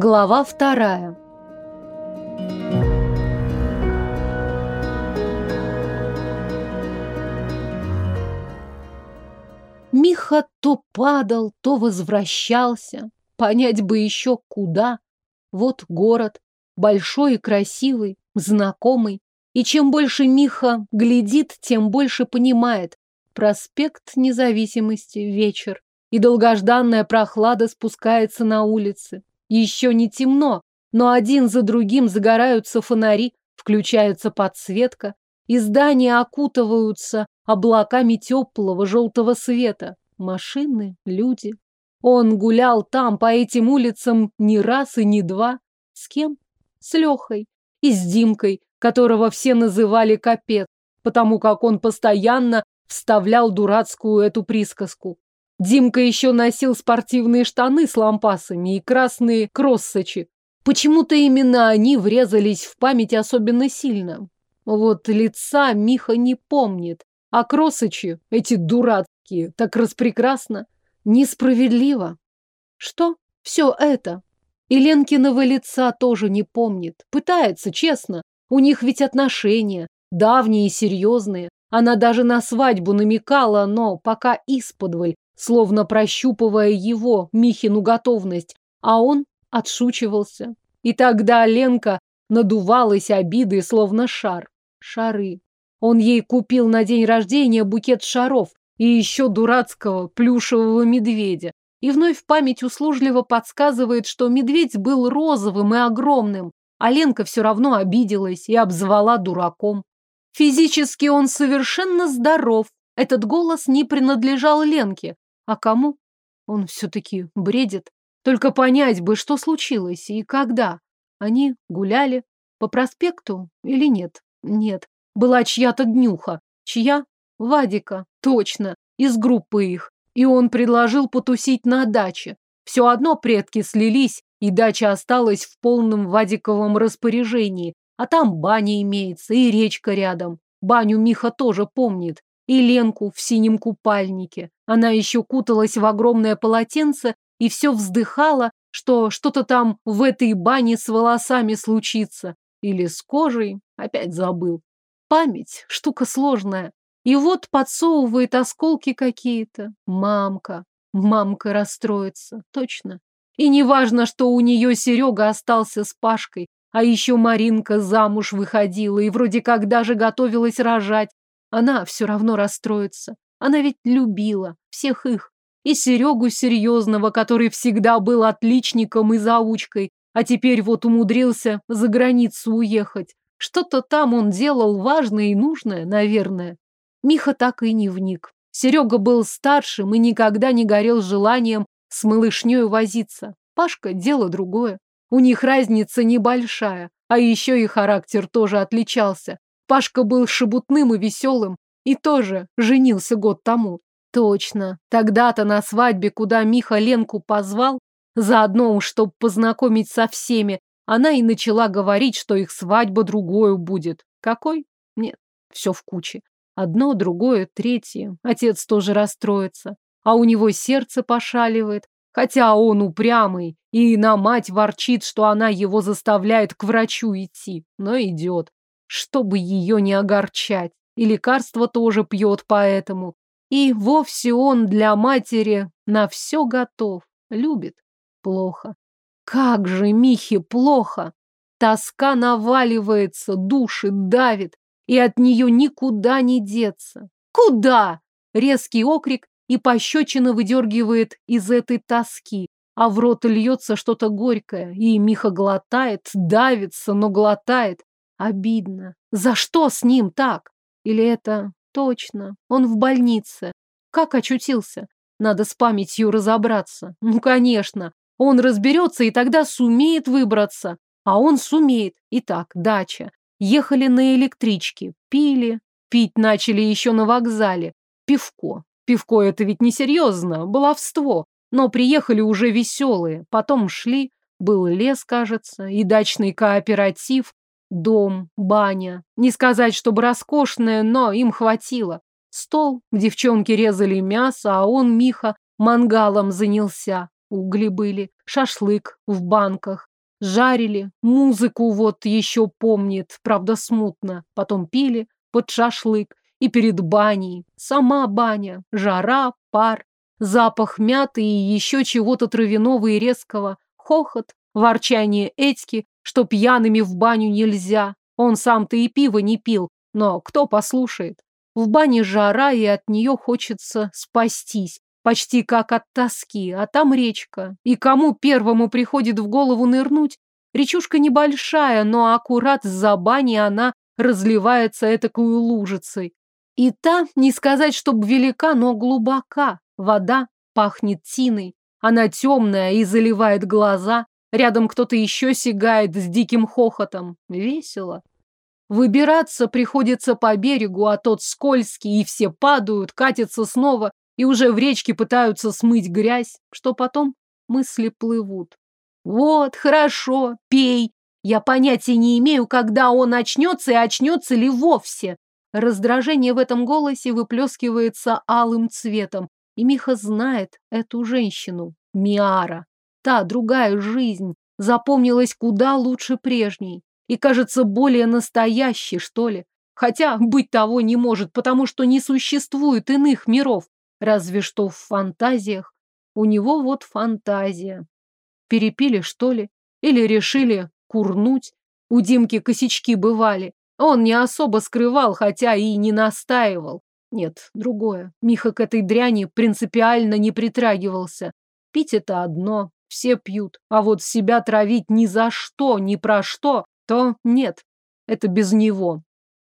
Глава вторая. Миха то падал, то возвращался. Понять бы еще куда. Вот город, большой и красивый, знакомый. И чем больше Миха глядит, тем больше понимает. Проспект независимости, вечер. И долгожданная прохлада спускается на улицы. Еще не темно, но один за другим загораются фонари, включается подсветка, и здания окутываются облаками теплого желтого света. Машины, люди. Он гулял там, по этим улицам, не раз и не два. С кем? С Лехой. И с Димкой, которого все называли капец, потому как он постоянно вставлял дурацкую эту присказку. Димка еще носил спортивные штаны с лампасами и красные кроссочи. Почему-то именно они врезались в память особенно сильно. Вот лица Миха не помнит, а кроссочи, эти дурацкие, так распрекрасно, несправедливо. Что? Все это? И Ленкиного лица тоже не помнит. Пытается, честно. У них ведь отношения, давние и серьезные. Она даже на свадьбу намекала, но пока исподволь, словно прощупывая его, Михину готовность, а он отшучивался. И тогда Ленка надувалась обидой, словно шар. Шары. Он ей купил на день рождения букет шаров и еще дурацкого плюшевого медведя. И вновь память услужливо подсказывает, что медведь был розовым и огромным, а Ленка все равно обиделась и обзвала дураком. Физически он совершенно здоров. Этот голос не принадлежал Ленке, а кому? Он все-таки бредит. Только понять бы, что случилось и когда. Они гуляли по проспекту или нет? Нет. Была чья-то днюха. Чья? Вадика. Точно. Из группы их. И он предложил потусить на даче. Все одно предки слились, и дача осталась в полном Вадиковом распоряжении. А там баня имеется и речка рядом. Баню Миха тоже помнит и Ленку в синем купальнике. Она еще куталась в огромное полотенце и все вздыхала, что что-то там в этой бане с волосами случится. Или с кожей, опять забыл. Память – штука сложная. И вот подсовывает осколки какие-то. Мамка. Мамка расстроится. Точно. И не важно, что у нее Серега остался с Пашкой, а еще Маринка замуж выходила и вроде как даже готовилась рожать. Она все равно расстроится. Она ведь любила всех их. И Серегу Серьезного, который всегда был отличником и заучкой, а теперь вот умудрился за границу уехать. Что-то там он делал важное и нужное, наверное. Миха так и не вник. Серега был старшим и никогда не горел желанием с малышней возиться. Пашка – дело другое. У них разница небольшая, а еще и характер тоже отличался. Пашка был шебутным и веселым, и тоже женился год тому. Точно, тогда-то на свадьбе, куда Миха Ленку позвал, заодно, чтобы познакомить со всеми, она и начала говорить, что их свадьба другую будет. Какой? Нет, все в куче. Одно, другое, третье. Отец тоже расстроится. А у него сердце пошаливает. Хотя он упрямый и на мать ворчит, что она его заставляет к врачу идти. Но идет чтобы ее не огорчать. И лекарство тоже пьет поэтому. И вовсе он для матери на все готов. Любит. Плохо. Как же Михе плохо! Тоска наваливается, душит, давит, и от нее никуда не деться. Куда? Резкий окрик и пощечина выдергивает из этой тоски, а в рот льется что-то горькое, и Миха глотает, давится, но глотает, Обидно. За что с ним так? Или это точно? Он в больнице. Как очутился? Надо с памятью разобраться. Ну, конечно. Он разберется и тогда сумеет выбраться. А он сумеет. Итак, дача. Ехали на электричке. Пили. Пить начали еще на вокзале. Пивко. Пивко это ведь несерьезно. Баловство. Но приехали уже веселые. Потом шли. Был лес, кажется, и дачный кооператив. Дом, баня. Не сказать, чтобы роскошная, но им хватило. Стол, девчонки резали мясо, а он, Миха, мангалом занялся. угли были, шашлык в банках. Жарили, музыку вот еще помнит, правда смутно. Потом пили под шашлык и перед баней. Сама баня, жара, пар, запах мяты и еще чего-то травяного и резкого. Хохот, ворчание Этьки, что пьяными в баню нельзя. Он сам-то и пиво не пил, но кто послушает? В бане жара, и от нее хочется спастись, почти как от тоски, а там речка. И кому первому приходит в голову нырнуть? Речушка небольшая, но аккурат за баней она разливается этакую лужицей. И та, не сказать, чтоб велика, но глубока. Вода пахнет тиной. Она темная и заливает глаза. Рядом кто-то еще сигает с диким хохотом. Весело. Выбираться приходится по берегу, а тот скользкий, и все падают, катятся снова, и уже в речке пытаются смыть грязь. Что потом? Мысли плывут. Вот, хорошо, пей. Я понятия не имею, когда он очнется и очнется ли вовсе. Раздражение в этом голосе выплескивается алым цветом. И Миха знает эту женщину, Миара. Та другая жизнь запомнилась куда лучше прежней. И кажется более настоящей, что ли. Хотя быть того не может, потому что не существует иных миров. Разве что в фантазиях. У него вот фантазия. Перепили, что ли? Или решили курнуть? У Димки косячки бывали. Он не особо скрывал, хотя и не настаивал. Нет, другое. Миха к этой дряни принципиально не притрагивался. Пить это одно, все пьют. А вот себя травить ни за что, ни про что, то нет. Это без него.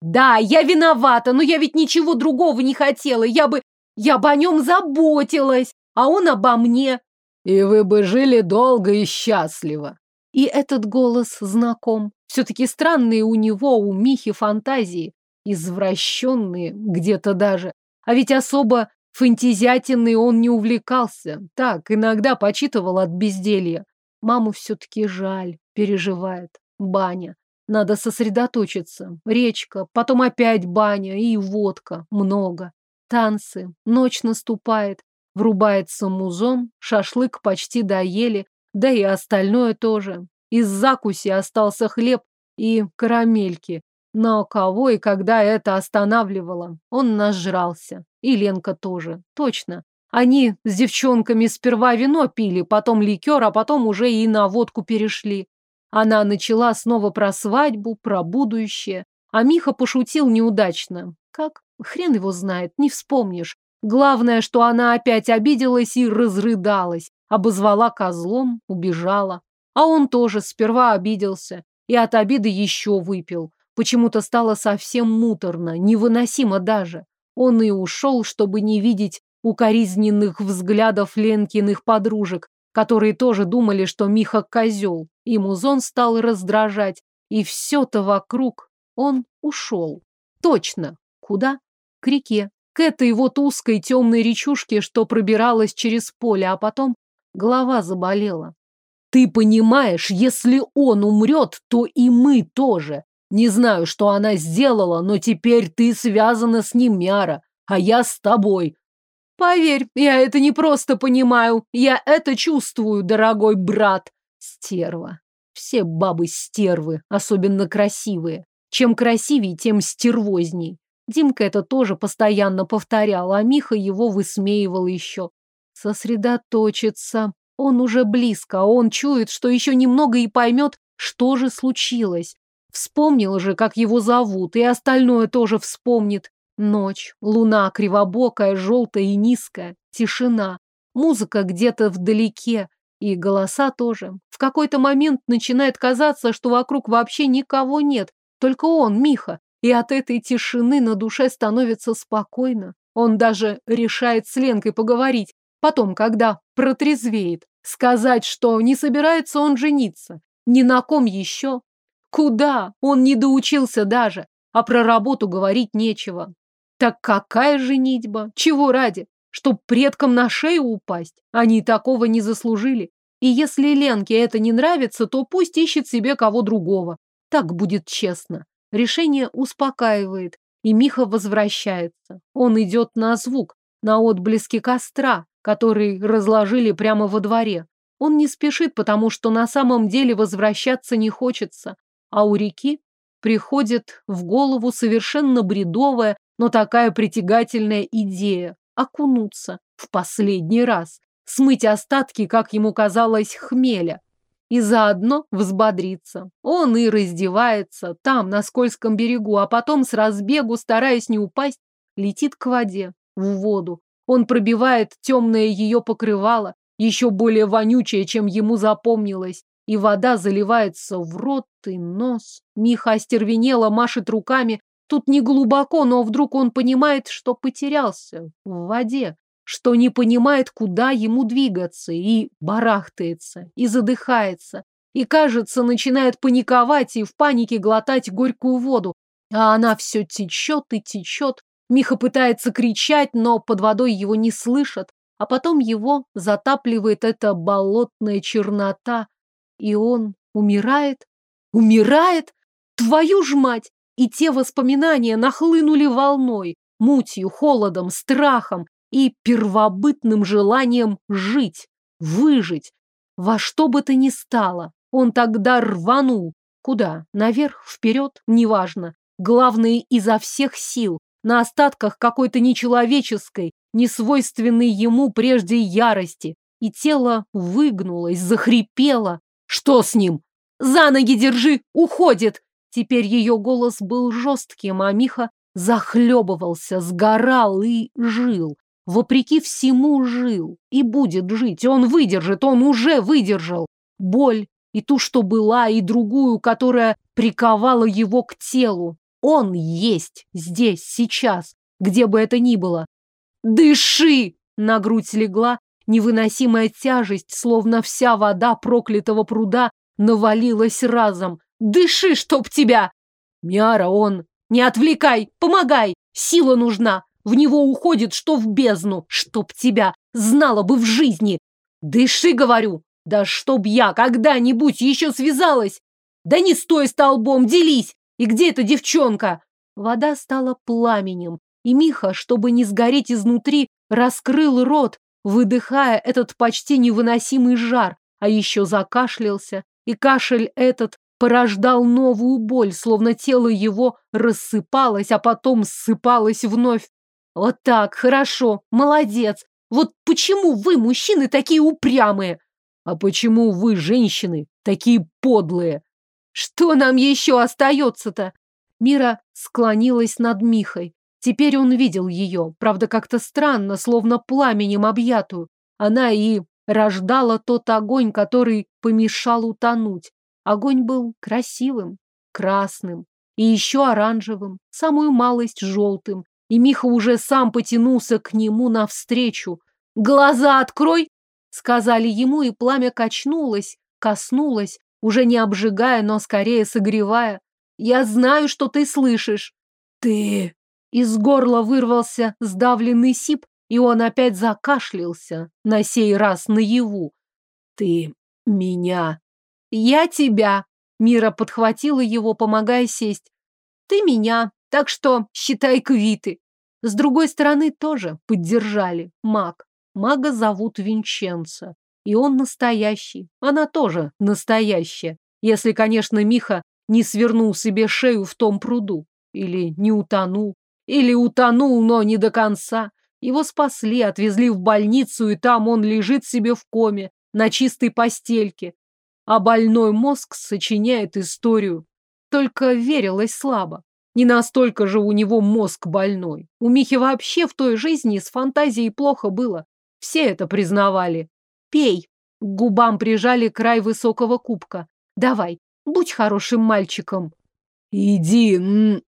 Да, я виновата, но я ведь ничего другого не хотела. Я бы... Я бы о нем заботилась, а он обо мне. И вы бы жили долго и счастливо. И этот голос знаком. Все-таки странные у него, у Михи фантазии. Извращенные где-то даже. А ведь особо фантазиатиной он не увлекался. Так, иногда почитывал от безделья. Маму все-таки жаль, переживает. Баня. Надо сосредоточиться. Речка, потом опять баня и водка. Много. Танцы. Ночь наступает. Врубается музон, шашлык почти доели, да и остальное тоже. Из закуси остался хлеб и карамельки. Но кого и когда это останавливало? Он нажрался. И Ленка тоже. Точно. Они с девчонками сперва вино пили, потом ликер, а потом уже и на водку перешли. Она начала снова про свадьбу, про будущее. А Миха пошутил неудачно. Как? Хрен его знает, не вспомнишь. Главное, что она опять обиделась и разрыдалась, обозвала козлом, убежала. А он тоже сперва обиделся и от обиды еще выпил. Почему-то стало совсем муторно, невыносимо даже. Он и ушел, чтобы не видеть укоризненных взглядов Ленкиных подружек, которые тоже думали, что Миха козел. И музон стал раздражать, и все-то вокруг он ушел. Точно. Куда? К реке к этой вот узкой темной речушке, что пробиралась через поле, а потом голова заболела. Ты понимаешь, если он умрет, то и мы тоже. Не знаю, что она сделала, но теперь ты связана с ним, Мяра, а я с тобой. Поверь, я это не просто понимаю, я это чувствую, дорогой брат. Стерва. Все бабы стервы, особенно красивые. Чем красивее, тем стервозней. Димка это тоже постоянно повторял, а Миха его высмеивал еще. Сосредоточиться. Он уже близко, он чует, что еще немного и поймет, что же случилось. Вспомнил же, как его зовут, и остальное тоже вспомнит. Ночь, луна кривобокая, желтая и низкая, тишина, музыка где-то вдалеке и голоса тоже. В какой-то момент начинает казаться, что вокруг вообще никого нет, только он, Миха, и от этой тишины на душе становится спокойно. Он даже решает с Ленкой поговорить. Потом, когда протрезвеет, сказать, что не собирается он жениться. Ни на ком еще. Куда? Он не доучился даже. А про работу говорить нечего. Так какая женитьба? Чего ради? Чтоб предкам на шею упасть? Они такого не заслужили. И если Ленке это не нравится, то пусть ищет себе кого другого. Так будет честно. Решение успокаивает, и Миха возвращается. Он идет на звук, на отблески костра, который разложили прямо во дворе. Он не спешит, потому что на самом деле возвращаться не хочется. А у реки приходит в голову совершенно бредовая, но такая притягательная идея – окунуться в последний раз, смыть остатки, как ему казалось, хмеля и заодно взбодриться. Он и раздевается там, на скользком берегу, а потом с разбегу, стараясь не упасть, летит к воде, в воду. Он пробивает темное ее покрывало, еще более вонючее, чем ему запомнилось, и вода заливается в рот и нос. Миха остервенело машет руками. Тут не глубоко, но вдруг он понимает, что потерялся в воде, что не понимает, куда ему двигаться, и барахтается, и задыхается, и, кажется, начинает паниковать и в панике глотать горькую воду. А она все течет и течет. Миха пытается кричать, но под водой его не слышат, а потом его затапливает эта болотная чернота, и он умирает. Умирает? Твою ж мать! И те воспоминания нахлынули волной, мутью, холодом, страхом и первобытным желанием жить, выжить. Во что бы то ни стало, он тогда рванул. Куда? Наверх, вперед? Неважно. Главное, изо всех сил, на остатках какой-то нечеловеческой, несвойственной ему прежде ярости. И тело выгнулось, захрипело. Что с ним? За ноги держи, уходит! Теперь ее голос был жестким, а Миха захлебывался, сгорал и жил. Вопреки всему жил и будет жить. Он выдержит, он уже выдержал. Боль и ту, что была, и другую, которая приковала его к телу. Он есть здесь, сейчас, где бы это ни было. «Дыши!» На грудь легла невыносимая тяжесть, словно вся вода проклятого пруда навалилась разом. «Дыши, чтоб тебя!» «Мяра, он!» «Не отвлекай! Помогай! Сила нужна! В него уходит, что в бездну! Чтоб тебя! Знала бы в жизни! Дыши, говорю! Да чтоб я когда-нибудь еще связалась! Да не стой столбом, делись! И где эта девчонка?» Вода стала пламенем, и Миха, чтобы не сгореть изнутри, раскрыл рот, выдыхая этот почти невыносимый жар, а еще закашлялся, и кашель этот порождал новую боль, словно тело его рассыпалось, а потом ссыпалось вновь. Вот так, хорошо, молодец. Вот почему вы, мужчины, такие упрямые? А почему вы, женщины, такие подлые? Что нам еще остается-то? Мира склонилась над Михой. Теперь он видел ее, правда, как-то странно, словно пламенем объятую. Она и рождала тот огонь, который помешал утонуть. Огонь был красивым, красным и еще оранжевым, самую малость желтым. И Миха уже сам потянулся к нему навстречу. «Глаза открой!» — сказали ему, и пламя качнулось, коснулось, уже не обжигая, но скорее согревая. «Я знаю, что ты слышишь!» «Ты...» Из горла вырвался сдавленный сип, и он опять закашлялся, на сей раз наяву. «Ты меня...» «Я тебя!» Мира подхватила его, помогая сесть. «Ты меня, так что считай квиты». С другой стороны тоже поддержали маг. Мага зовут Винченцо. И он настоящий. Она тоже настоящая. Если, конечно, Миха не свернул себе шею в том пруду. Или не утонул. Или утонул, но не до конца. Его спасли, отвезли в больницу, и там он лежит себе в коме, на чистой постельке. А больной мозг сочиняет историю. Только верилось слабо. Не настолько же у него мозг больной. У Михи вообще в той жизни с фантазией плохо было. Все это признавали. Пей. К губам прижали край высокого кубка. Давай, будь хорошим мальчиком. Иди,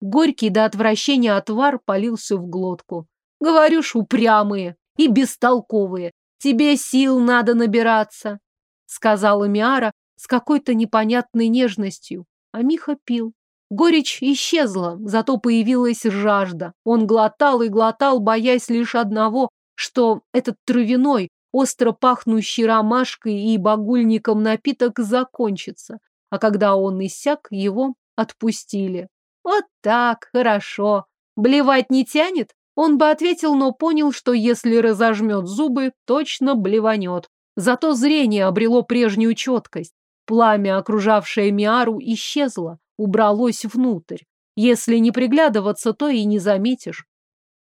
Горький до отвращения отвар полился в глотку. Говорю ж, упрямые и бестолковые. Тебе сил надо набираться, сказала Миара с какой-то непонятной нежностью. А Миха пил. Горечь исчезла, зато появилась жажда. Он глотал и глотал, боясь лишь одного, что этот травяной, остро пахнущий ромашкой и багульником напиток закончится. А когда он иссяк, его отпустили. Вот так, хорошо. Блевать не тянет? Он бы ответил, но понял, что если разожмет зубы, точно блеванет. Зато зрение обрело прежнюю четкость. Пламя, окружавшее Миару, исчезло, убралось внутрь. Если не приглядываться, то и не заметишь.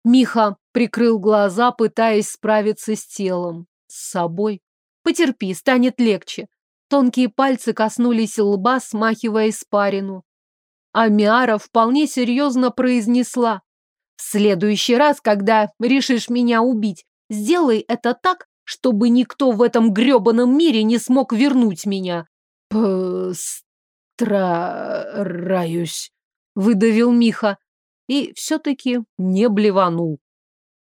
Миха прикрыл глаза, пытаясь справиться с телом, с собой. Потерпи, станет легче. Тонкие пальцы коснулись лба, смахивая испарину. А Миара вполне серьезно произнесла. «В следующий раз, когда решишь меня убить, сделай это так, чтобы никто в этом грёбаном мире не смог вернуть меня». «Постараюсь», — выдавил Миха. И все-таки не блеванул.